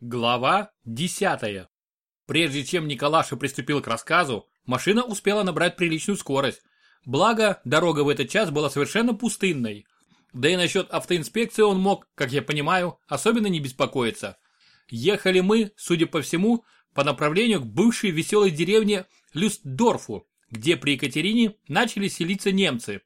Глава 10. Прежде чем Николаша приступил к рассказу, машина успела набрать приличную скорость. Благо, дорога в этот час была совершенно пустынной. Да и насчет автоинспекции он мог, как я понимаю, особенно не беспокоиться. Ехали мы, судя по всему, по направлению к бывшей веселой деревне Люстдорфу, где при Екатерине начали селиться немцы.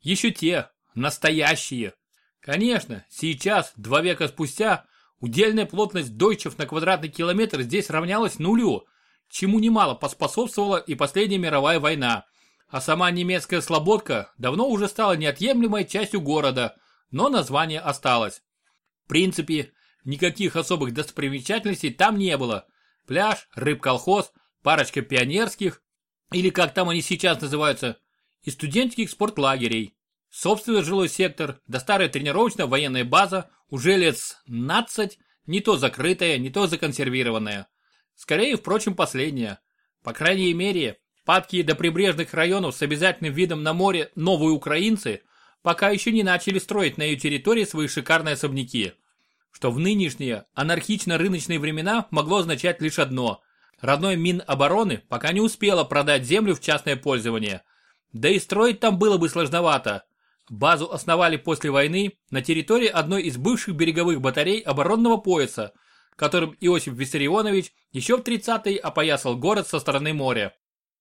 Еще те, настоящие. Конечно, сейчас, два века спустя, Удельная плотность дойчев на квадратный километр здесь равнялась нулю, чему немало поспособствовала и последняя мировая война. А сама немецкая слободка давно уже стала неотъемлемой частью города, но название осталось. В принципе, никаких особых достопримечательностей там не было. Пляж, рыбколхоз, парочка пионерских, или как там они сейчас называются, и студенческих спортлагерей. Собственный жилой сектор, да старая тренировочная военная база уже лет 15, не то закрытая, не то законсервированная. Скорее, впрочем, последняя. По крайней мере, падкие до прибрежных районов с обязательным видом на море новые украинцы пока еще не начали строить на ее территории свои шикарные особняки. Что в нынешние анархично-рыночные времена могло означать лишь одно. Родной Минобороны пока не успела продать землю в частное пользование. Да и строить там было бы сложновато. Базу основали после войны на территории одной из бывших береговых батарей оборонного пояса, которым Иосиф Виссарионович еще в 30-е опоясал город со стороны моря.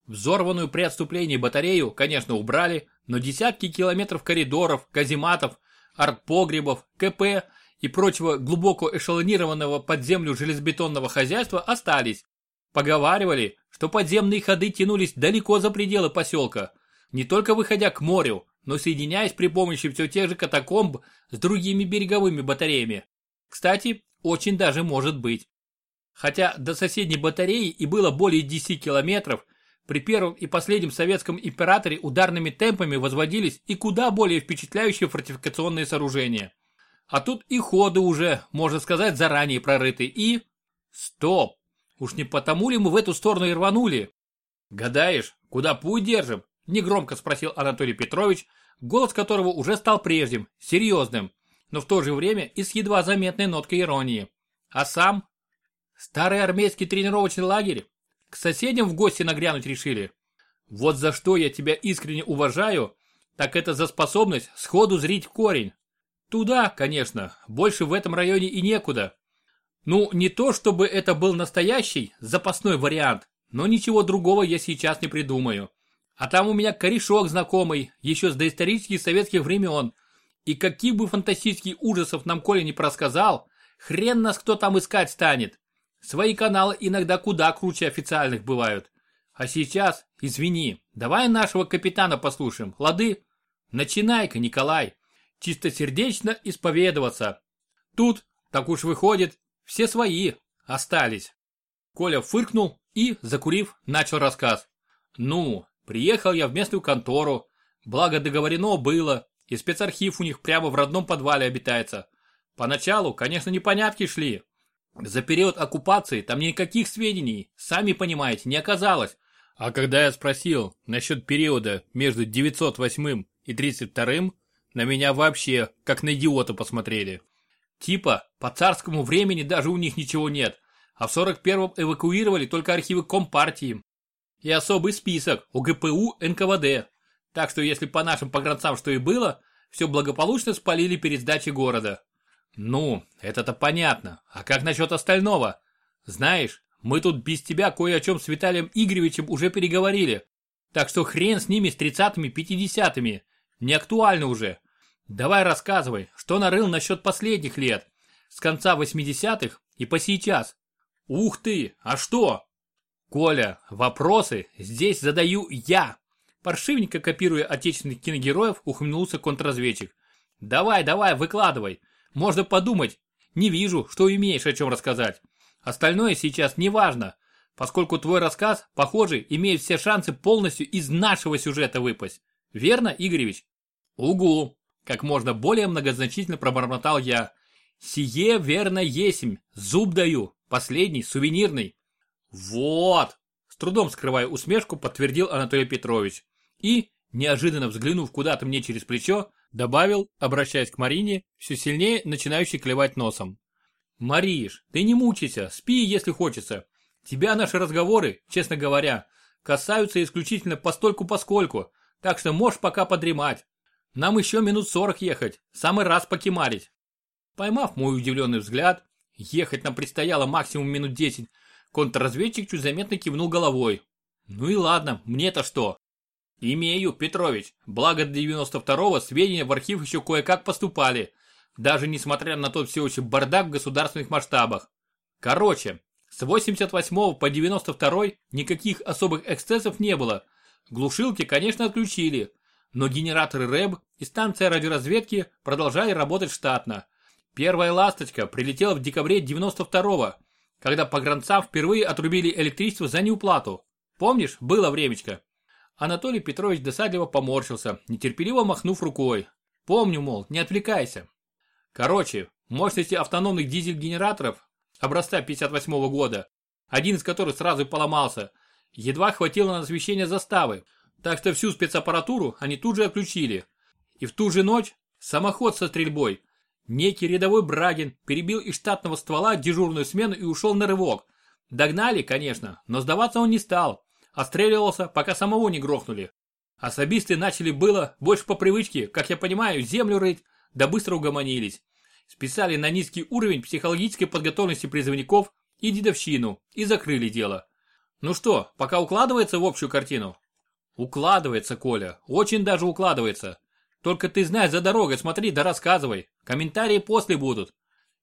Взорванную при отступлении батарею, конечно, убрали, но десятки километров коридоров, казематов, артпогребов, КП и прочего глубоко эшелонированного под землю железобетонного хозяйства остались. Поговаривали, что подземные ходы тянулись далеко за пределы поселка, не только выходя к морю, но соединяясь при помощи все тех же катакомб с другими береговыми батареями. Кстати, очень даже может быть. Хотя до соседней батареи и было более 10 километров, при первом и последнем советском императоре ударными темпами возводились и куда более впечатляющие фортификационные сооружения. А тут и ходы уже, можно сказать, заранее прорыты и... Стоп! Уж не потому ли мы в эту сторону и рванули? Гадаешь, куда путь держим? Негромко спросил Анатолий Петрович, голос которого уже стал прежним, серьезным, но в то же время и с едва заметной ноткой иронии. А сам? Старый армейский тренировочный лагерь? К соседям в гости нагрянуть решили? Вот за что я тебя искренне уважаю, так это за способность сходу зрить корень. Туда, конечно, больше в этом районе и некуда. Ну, не то чтобы это был настоящий, запасной вариант, но ничего другого я сейчас не придумаю. А там у меня корешок знакомый, еще с доисторических советских времен. И каких бы фантастических ужасов нам Коля не просказал, хрен нас кто там искать станет. Свои каналы иногда куда круче официальных бывают. А сейчас, извини, давай нашего капитана послушаем, лады? Начинай-ка, Николай, чистосердечно исповедоваться. Тут, так уж выходит, все свои остались. Коля фыркнул и, закурив, начал рассказ. Ну, Приехал я в местную контору, благо договорено было, и спецархив у них прямо в родном подвале обитается. Поначалу, конечно, непонятки шли. За период оккупации там никаких сведений, сами понимаете, не оказалось. А когда я спросил насчет периода между 908 и 32 на меня вообще как на идиота посмотрели. Типа, по царскому времени даже у них ничего нет, а в 41-м эвакуировали только архивы Компартии, и особый список УГПУ НКВД. Так что если по нашим погранцам что и было, все благополучно спалили перед сдачей города. Ну, это-то понятно. А как насчет остального? Знаешь, мы тут без тебя кое о чем с Виталием Игоревичем уже переговорили. Так что хрен с ними с тридцатыми, пятидесятыми. Не актуально уже. Давай рассказывай, что нарыл насчет последних лет. С конца восьмидесятых и по сейчас. Ух ты, а что? Коля, вопросы здесь задаю я. Паршивенько копируя отечественных киногероев, ухмыльнулся контрразведчик. Давай, давай, выкладывай. Можно подумать. Не вижу, что имеешь о чем рассказать. Остальное сейчас не важно, поскольку твой рассказ, похоже, имеет все шансы полностью из нашего сюжета выпасть. Верно, Игоревич? Угу. Как можно более многозначительно пробормотал я. Сие верно есмь, зуб даю, последний, сувенирный. «Вот!» С трудом скрывая усмешку, подтвердил Анатолий Петрович. И, неожиданно взглянув куда-то мне через плечо, добавил, обращаясь к Марине, все сильнее начинающий клевать носом. Мариш, ты не мучайся, спи, если хочется. Тебя наши разговоры, честно говоря, касаются исключительно постольку-поскольку, так что можешь пока подремать. Нам еще минут сорок ехать, самый раз покемарить. Поймав мой удивленный взгляд, ехать нам предстояло максимум минут десять, контрразведчик чуть заметно кивнул головой. Ну и ладно, мне-то что? Имею, Петрович, благо до 92-го сведения в архив еще кое-как поступали, даже несмотря на тот всеобщий бардак в государственных масштабах. Короче, с 88 по 92 никаких особых эксцессов не было. Глушилки, конечно, отключили, но генераторы РЭБ и станция радиоразведки продолжали работать штатно. Первая «Ласточка» прилетела в декабре 92-го, когда погранцам впервые отрубили электричество за неуплату. Помнишь, было времечко? Анатолий Петрович досадливо поморщился, нетерпеливо махнув рукой. Помню, мол, не отвлекайся. Короче, мощности автономных дизель-генераторов образца 58 -го года, один из которых сразу поломался, едва хватило на освещение заставы, так что всю спецаппаратуру они тут же отключили. И в ту же ночь самоход со стрельбой. Некий рядовой Брагин перебил из штатного ствола дежурную смену и ушел на рывок. Догнали, конечно, но сдаваться он не стал. Отстреливался, пока самого не грохнули. Особисты начали было, больше по привычке, как я понимаю, землю рыть, да быстро угомонились. Списали на низкий уровень психологической подготовленности призывников и дедовщину, и закрыли дело. Ну что, пока укладывается в общую картину? Укладывается, Коля, очень даже укладывается. Только ты знай за дорогой, смотри да рассказывай. Комментарии после будут.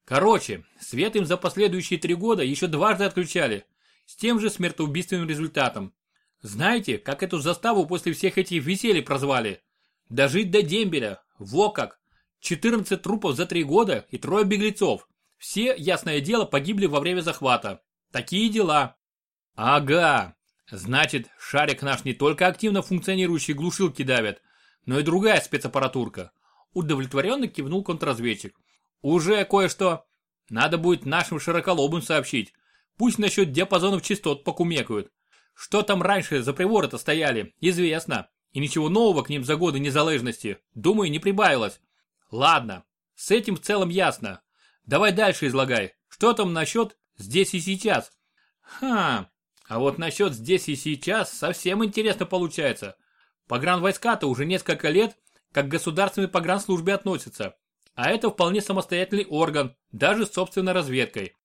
Короче, свет им за последующие три года еще дважды отключали. С тем же смертоубийственным результатом. Знаете, как эту заставу после всех этих веселий прозвали? Дожить до дембеля. Во как. 14 трупов за три года и трое беглецов. Все, ясное дело, погибли во время захвата. Такие дела. Ага, Значит, шарик наш не только активно функционирующие глушилки давят, но и другая спецаппаратурка. Удовлетворенно кивнул контрразведчик. Уже кое-что. Надо будет нашим широколобым сообщить. Пусть насчет диапазонов частот покумекают. Что там раньше за приворы-то стояли, известно. И ничего нового к ним за годы незалежности, думаю, не прибавилось. Ладно, с этим в целом ясно. Давай дальше излагай. Что там насчет здесь и сейчас? Ха, а вот насчет здесь и сейчас совсем интересно получается. Погранвойска-то уже несколько лет как к государственной погранслужбе относятся. А это вполне самостоятельный орган, даже с собственной разведкой.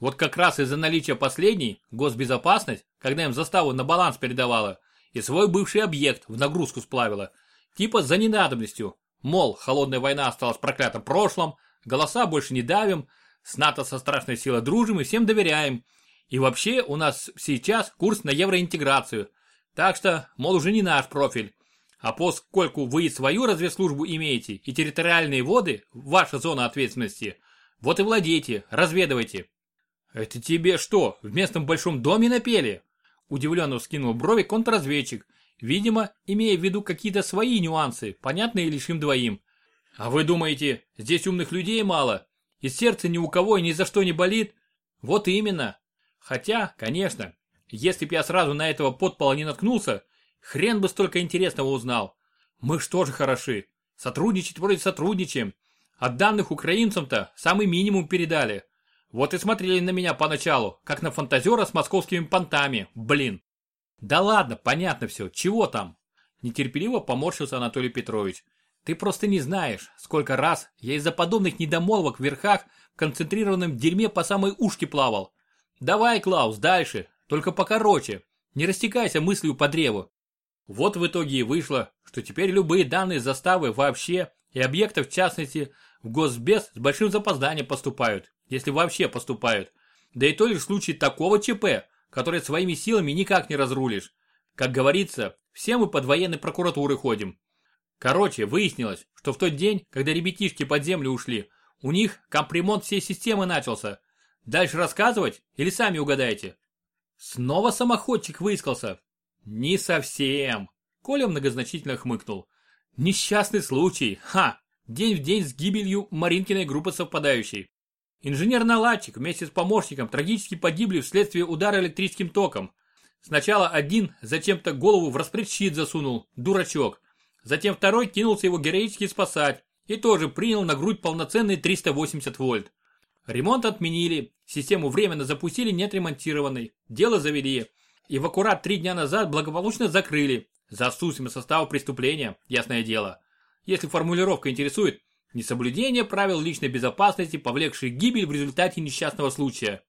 Вот как раз из-за наличия последней, госбезопасность, когда им заставу на баланс передавала, и свой бывший объект в нагрузку сплавила. Типа за ненадобностью. Мол, холодная война осталась проклятым прошлым, голоса больше не давим, с НАТО со страшной силой дружим и всем доверяем. И вообще у нас сейчас курс на евроинтеграцию. Так что, мол, уже не наш профиль. А поскольку вы свою разведслужбу имеете и территориальные воды, ваша зона ответственности, вот и владейте, разведывайте. Это тебе что, в местном большом доме напели? Удивленно вскинул брови контрразведчик, видимо, имея в виду какие-то свои нюансы, понятные лишь им двоим. А вы думаете, здесь умных людей мало? И сердце ни у кого и ни за что не болит? Вот именно, Хотя, конечно, если б я сразу на этого подпола не наткнулся, хрен бы столько интересного узнал. Мы ж тоже хороши. Сотрудничать вроде сотрудничаем. От данных украинцам-то самый минимум передали. Вот и смотрели на меня поначалу, как на фантазера с московскими понтами, блин. Да ладно, понятно все, чего там? Нетерпеливо поморщился Анатолий Петрович. Ты просто не знаешь, сколько раз я из-за подобных недомолвок в верхах в концентрированном дерьме по самой ушке плавал. Давай, Клаус, дальше, только покороче. Не растекайся мыслью по древу. Вот в итоге и вышло, что теперь любые данные заставы вообще и объектов в частности в Госбез с большим запозданием поступают, если вообще поступают. Да и то лишь в случае такого ЧП, которое своими силами никак не разрулишь. Как говорится, все мы под военной прокуратурой ходим. Короче, выяснилось, что в тот день, когда ребятишки под землю ушли, у них капремонт всей системы начался – Дальше рассказывать или сами угадаете? Снова самоходчик выискался. Не совсем. Коля многозначительно хмыкнул. Несчастный случай. Ха! День в день с гибелью Маринкиной группы совпадающей. Инженер-наладчик вместе с помощником трагически погибли вследствие удара электрическим током. Сначала один зачем-то голову в распредщит засунул, дурачок. Затем второй кинулся его героически спасать и тоже принял на грудь полноценные 380 вольт. Ремонт отменили, систему временно запустили неотремонтированной, дело завели. И в аккурат три дня назад благополучно закрыли. За отсутствием состава преступления, ясное дело. Если формулировка интересует, несоблюдение правил личной безопасности, повлекшей гибель в результате несчастного случая.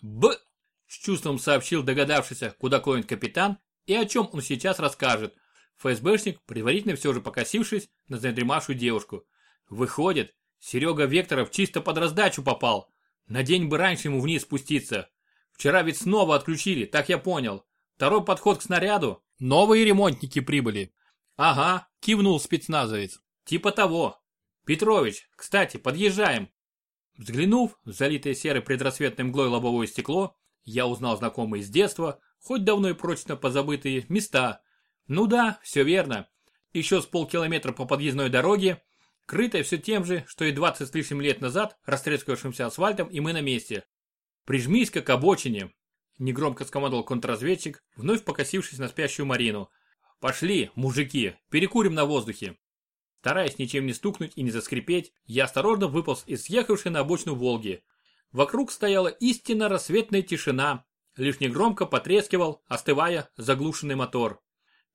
Б. С чувством сообщил догадавшийся, куда клонит капитан и о чем он сейчас расскажет. ФСБшник, предварительно все же покосившись на задремавшую девушку. Выходит, Серега Векторов чисто под раздачу попал. На день бы раньше ему вниз спуститься. Вчера ведь снова отключили, так я понял. Второй подход к снаряду. Новые ремонтники прибыли. Ага, кивнул спецназовец. Типа того. Петрович, кстати, подъезжаем. Взглянув в залитое серой предрассветной мглой лобовое стекло, я узнал знакомые с детства, хоть давно и прочно позабытые, места. Ну да, все верно. Еще с полкилометра по подъездной дороге, крытая все тем же, что и 20 с лишним лет назад, растрескавшимся асфальтом, и мы на месте. Прижмись-ка к обочине, негромко скомандовал контрразведчик, вновь покосившись на спящую Марину. Пошли, мужики, перекурим на воздухе. Стараясь ничем не стукнуть и не заскрипеть, я осторожно выполз из съехавшей на обочину Волги. Вокруг стояла истинно рассветная тишина, лишь негромко потрескивал, остывая, заглушенный мотор.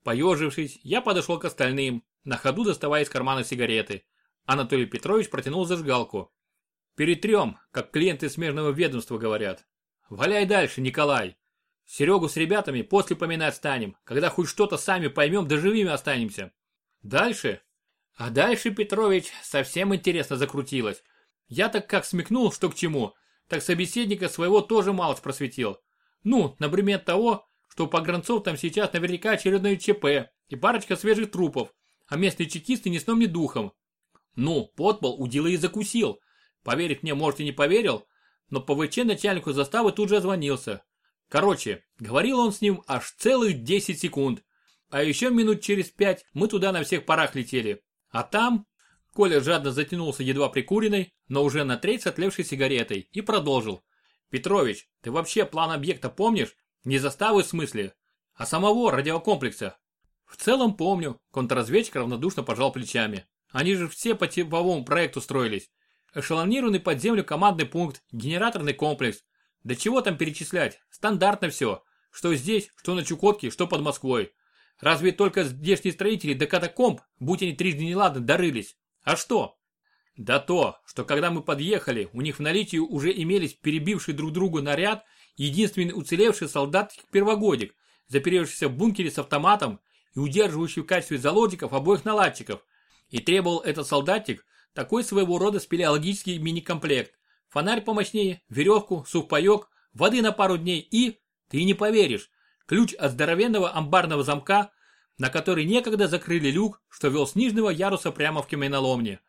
Поежившись, я подошел к остальным, на ходу доставая из кармана сигареты. Анатолий Петрович протянул зажигалку. Перетрем, как клиенты смежного ведомства говорят. Валяй дальше, Николай. Серегу с ребятами после поминать станем, когда хоть что-то сами поймем, да живыми останемся. Дальше? А дальше, Петрович, совсем интересно закрутилось. Я так как смекнул, что к чему, так собеседника своего тоже малость просветил. Ну, например, того, что у погранцов там сейчас наверняка очередное ЧП и парочка свежих трупов, а местные чекисты ни сном ни духом. Ну, подпол удила и закусил. Поверить мне, может, и не поверил, но ПВЧ начальнику заставы тут же звонился. Короче, говорил он с ним аж целых 10 секунд. А еще минут через пять мы туда на всех парах летели. А там... Коля жадно затянулся едва прикуренной, но уже на треть отлевшей сигаретой и продолжил. Петрович, ты вообще план объекта помнишь? Не заставы в смысле, а самого радиокомплекса. В целом помню, контрразведчик равнодушно пожал плечами. Они же все по типовому проекту строились. Эшелонированный под землю командный пункт, генераторный комплекс. Да чего там перечислять, стандартно все. Что здесь, что на Чукотке, что под Москвой. Разве только здешние строители до катакомб, будь они трижды неладны, дорылись. А что? Да то, что когда мы подъехали, у них в наличии уже имелись перебивший друг другу наряд единственный уцелевший солдат-первогодик, заперевшийся в бункере с автоматом и удерживающий в качестве заложников обоих наладчиков. И требовал этот солдатик такой своего рода спелеологический мини-комплект. Фонарь помощнее, веревку, сухпайок, воды на пару дней и, ты не поверишь, ключ от здоровенного амбарного замка, на который некогда закрыли люк, что вел с нижнего яруса прямо в каменоломне.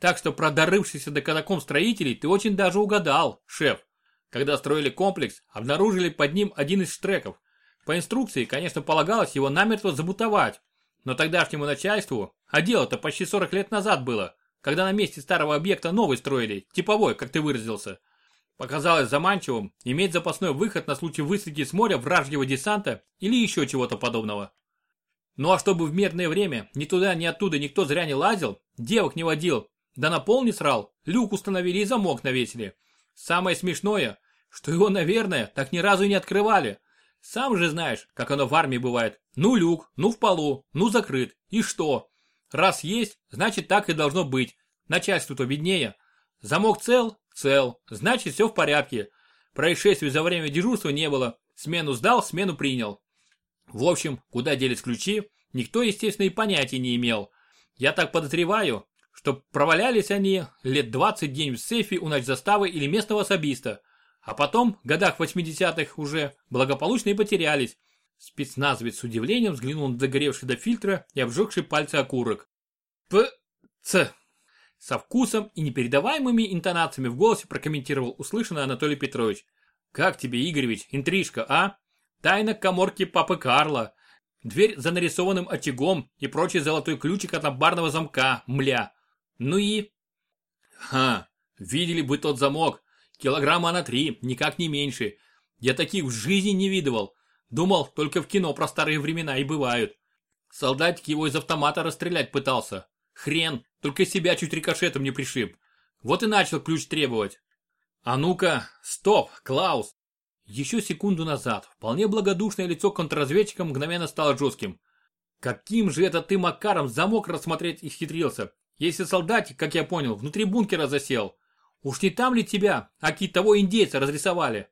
Так что про дорывшихся до катакомб строителей ты очень даже угадал, шеф. Когда строили комплекс, обнаружили под ним один из штреков. По инструкции, конечно, полагалось его намертво забутовать. Но тогдашнему начальству, а дело-то почти 40 лет назад было, когда на месте старого объекта новый строили, типовой, как ты выразился. Показалось заманчивым иметь запасной выход на случай высадки с моря вражьего десанта или еще чего-то подобного. Ну а чтобы в мирное время ни туда, ни оттуда никто зря не лазил, девок не водил, да на пол не срал, люк установили и замок навесили. Самое смешное, что его, наверное, так ни разу и не открывали. Сам же знаешь, как оно в армии бывает. Ну люк, ну в полу, ну закрыт. И что? Раз есть, значит так и должно быть. Начальству-то виднее. Замок цел? Цел. Значит все в порядке. Происшествий за время дежурства не было. Смену сдал, смену принял. В общем, куда делись ключи, никто, естественно, и понятия не имел. Я так подозреваю, что провалялись они лет 20 день в сейфе у заставы или местного особиста, а потом, в годах 80-х уже, благополучно и потерялись. Спецназовец с удивлением взглянул на догоревший до фильтра и обжегший пальцы окурок. П. Ц. Со вкусом и непередаваемыми интонациями в голосе прокомментировал услышанный Анатолий Петрович. «Как тебе, Игоревич, интрижка, а? Тайна коморки папы Карла, дверь за нарисованным очагом и прочий золотой ключик от амбарного замка, мля. Ну и... Ха, видели бы тот замок. Килограмма на три, никак не меньше. Я таких в жизни не видывал. Думал, только в кино про старые времена и бывают. Солдатик его из автомата расстрелять пытался. Хрен, только себя чуть рикошетом не пришиб. Вот и начал ключ требовать. А ну-ка, стоп, Клаус. Еще секунду назад вполне благодушное лицо контрразведчика мгновенно стало жестким. Каким же это ты Макаром замок рассмотреть исхитрился, если солдатик, как я понял, внутри бункера засел? Уж не там ли тебя, аки того индейца разрисовали?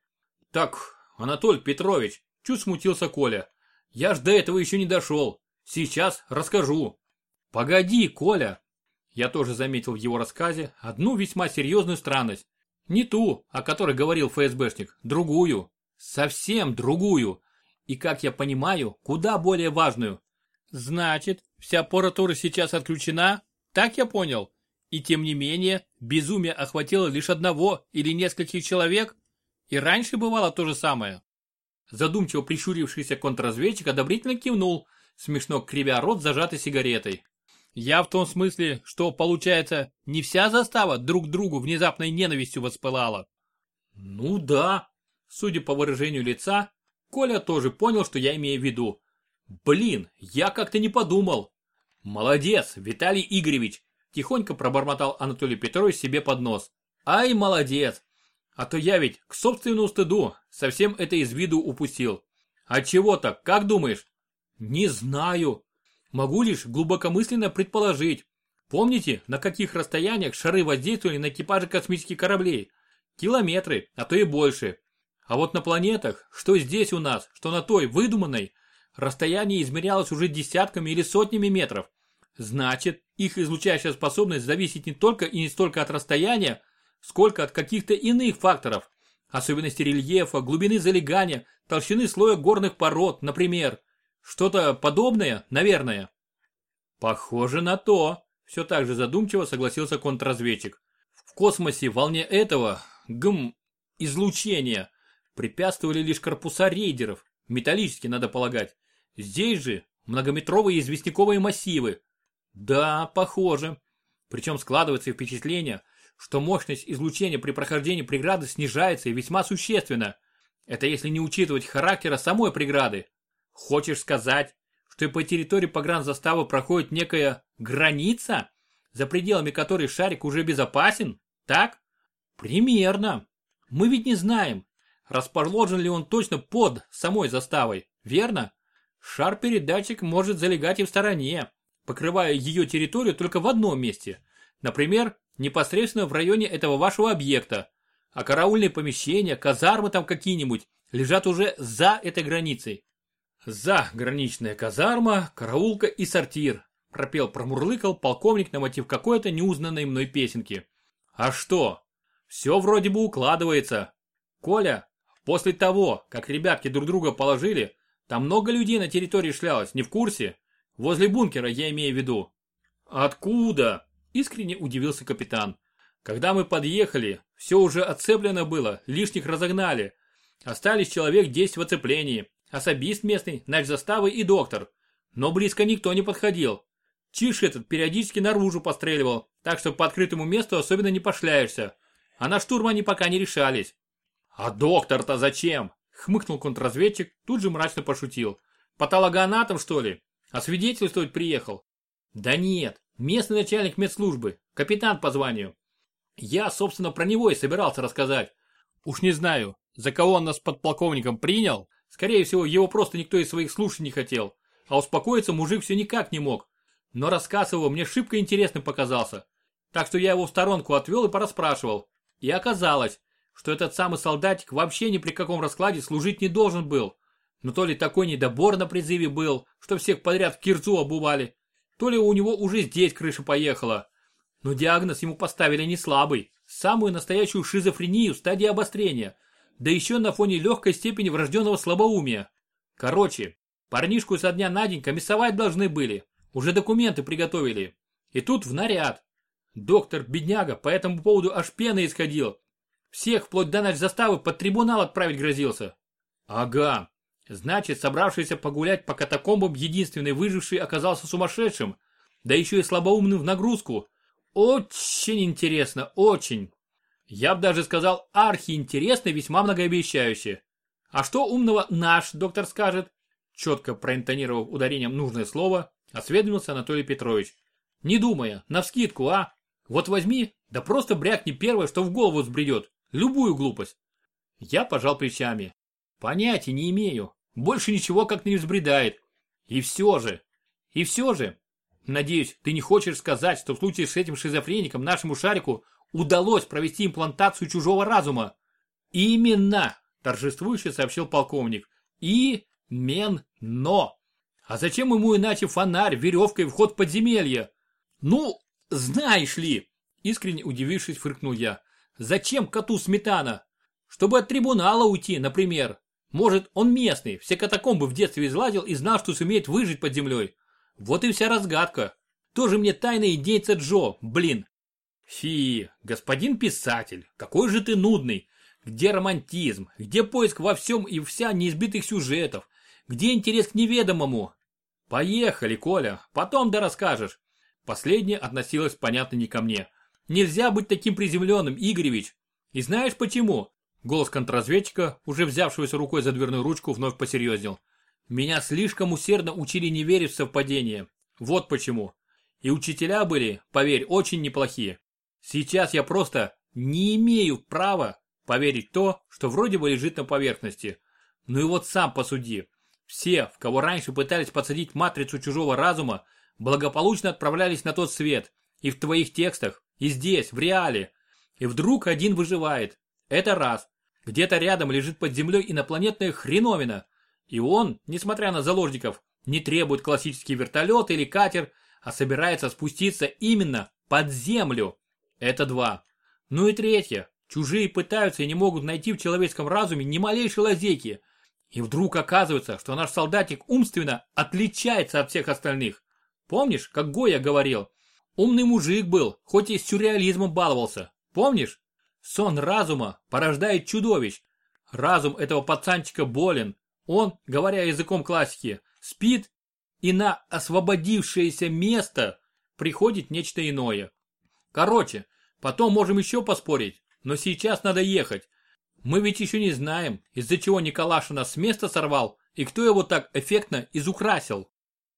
Так, Анатолий Петрович, чуть смутился Коля. Я ж до этого еще не дошел. Сейчас расскажу. Погоди, Коля. Я тоже заметил в его рассказе одну весьма серьезную странность. Не ту, о которой говорил ФСБшник, другую. Совсем другую. И, как я понимаю, куда более важную. Значит, вся аппаратура сейчас отключена? Так я понял? И тем не менее, безумие охватило лишь одного или нескольких человек? И раньше бывало то же самое. Задумчиво прищурившийся контрразведчик одобрительно кивнул, смешно кривя рот зажатой сигаретой. Я в том смысле, что, получается, не вся застава друг другу внезапной ненавистью воспылала. Ну да. Судя по выражению лица, Коля тоже понял, что я имею в виду. Блин, я как-то не подумал. Молодец, Виталий Игоревич, Тихонько пробормотал Анатолий Петрович себе под нос. Ай, молодец! А то я ведь, к собственному стыду, совсем это из виду упустил. А чего так, как думаешь? Не знаю. Могу лишь глубокомысленно предположить. Помните, на каких расстояниях шары воздействовали на экипажи космических кораблей? Километры, а то и больше. А вот на планетах, что здесь у нас, что на той, выдуманной, расстояние измерялось уже десятками или сотнями метров. Значит, их излучающая способность зависит не только и не столько от расстояния, сколько от каких-то иных факторов. Особенности рельефа, глубины залегания, толщины слоя горных пород, например. Что-то подобное, наверное. Похоже на то, все так же задумчиво согласился контрразведчик. В космосе волне этого, гм, излучения, препятствовали лишь корпуса рейдеров, металлические, надо полагать. Здесь же многометровые известняковые массивы, да, похоже. Причем складывается впечатление, что мощность излучения при прохождении преграды снижается и весьма существенно. Это если не учитывать характера самой преграды. Хочешь сказать, что и по территории погранзаставы проходит некая граница, за пределами которой шарик уже безопасен? Так? Примерно. Мы ведь не знаем, расположен ли он точно под самой заставой, верно? Шар-передатчик может залегать и в стороне, покрывая ее территорию только в одном месте. Например, непосредственно в районе этого вашего объекта. А караульные помещения, казармы там какие-нибудь лежат уже за этой границей. За граничная казарма, караулка и сортир, пропел промурлыкал полковник на мотив какой-то неузнанной мной песенки. А что? Все вроде бы укладывается. Коля, после того, как ребятки друг друга положили, там много людей на территории шлялось, не в курсе? Возле бункера, я имею в виду. Откуда? Искренне удивился капитан. Когда мы подъехали, все уже отцеплено было, лишних разогнали. Остались человек 10 в оцеплении, особист местный, наш заставы и доктор. Но близко никто не подходил. Чиш этот периодически наружу постреливал, так что по открытому месту особенно не пошляешься. А на штурм они пока не решались. А доктор-то зачем? Хмыкнул контрразведчик, тут же мрачно пошутил. Патологоанатом что ли? А свидетельствовать приехал? Да нет, местный начальник медслужбы, капитан по званию. Я, собственно, про него и собирался рассказать. Уж не знаю, за кого он нас подполковником принял. Скорее всего, его просто никто из своих слушать не хотел. А успокоиться мужик все никак не мог. Но рассказ его мне шибко интересным показался. Так что я его в сторонку отвел и порасспрашивал. И оказалось, что этот самый солдатик вообще ни при каком раскладе служить не должен был. Но то ли такой недобор на призыве был, что всех подряд в кирзу обували, то ли у него уже здесь крыша поехала. Но диагноз ему поставили не слабый, самую настоящую шизофрению стадии обострения, да еще на фоне легкой степени врожденного слабоумия. Короче, парнишку со дня на день комиссовать должны были, уже документы приготовили. И тут в наряд. Доктор, бедняга, по этому поводу аж пена исходил. Всех вплоть до ночь заставы под трибунал отправить грозился. Ага, Значит, собравшийся погулять по катакомбам единственный выживший оказался сумасшедшим, да еще и слабоумным в нагрузку. Очень интересно, очень. Я бы даже сказал архиинтересно весьма многообещающе. А что умного наш доктор скажет? Четко проинтонировав ударением нужное слово, осведомился Анатолий Петрович. Не думая, навскидку, а? Вот возьми, да просто брякни первое, что в голову взбредет. Любую глупость. Я пожал плечами. Понятия не имею. Больше ничего как не взбредает. И все же. И все же. Надеюсь, ты не хочешь сказать, что в случае с этим шизофреником нашему шарику удалось провести имплантацию чужого разума. Именно, торжествующе сообщил полковник. И-мен-но. А зачем ему иначе фонарь, веревка и вход в подземелье? Ну, знаешь ли, искренне удивившись, фыркнул я. Зачем коту сметана? Чтобы от трибунала уйти, например. Может, он местный, все катакомбы в детстве излазил и знал, что сумеет выжить под землей. Вот и вся разгадка. Тоже мне тайна идейца Джо, блин. Фи, господин писатель, какой же ты нудный. Где романтизм? Где поиск во всем и вся неизбитых сюжетов? Где интерес к неведомому? Поехали, Коля, потом да расскажешь. Последнее относилось, понятно, не ко мне. Нельзя быть таким приземленным, Игоревич. И знаешь почему? Голос контрразведчика, уже взявшегося рукой за дверную ручку, вновь посерьезнел. Меня слишком усердно учили не верить в совпадение. Вот почему. И учителя были, поверь, очень неплохие. Сейчас я просто не имею права поверить то, что вроде бы лежит на поверхности. Ну и вот сам посуди. Все, в кого раньше пытались подсадить матрицу чужого разума, благополучно отправлялись на тот свет. И в твоих текстах, и здесь, в реале. И вдруг один выживает. Это раз. Где-то рядом лежит под землей инопланетная хреновина. И он, несмотря на заложников, не требует классический вертолет или катер, а собирается спуститься именно под землю. Это два. Ну и третье. Чужие пытаются и не могут найти в человеческом разуме ни малейшей лазейки. И вдруг оказывается, что наш солдатик умственно отличается от всех остальных. Помнишь, как Гоя говорил? Умный мужик был, хоть и с сюрреализмом баловался. Помнишь? Сон разума порождает чудовищ. Разум этого пацанчика болен. Он, говоря языком классики, спит, и на освободившееся место приходит нечто иное. Короче, потом можем еще поспорить, но сейчас надо ехать. Мы ведь еще не знаем, из-за чего Николаша нас с места сорвал и кто его так эффектно изукрасил.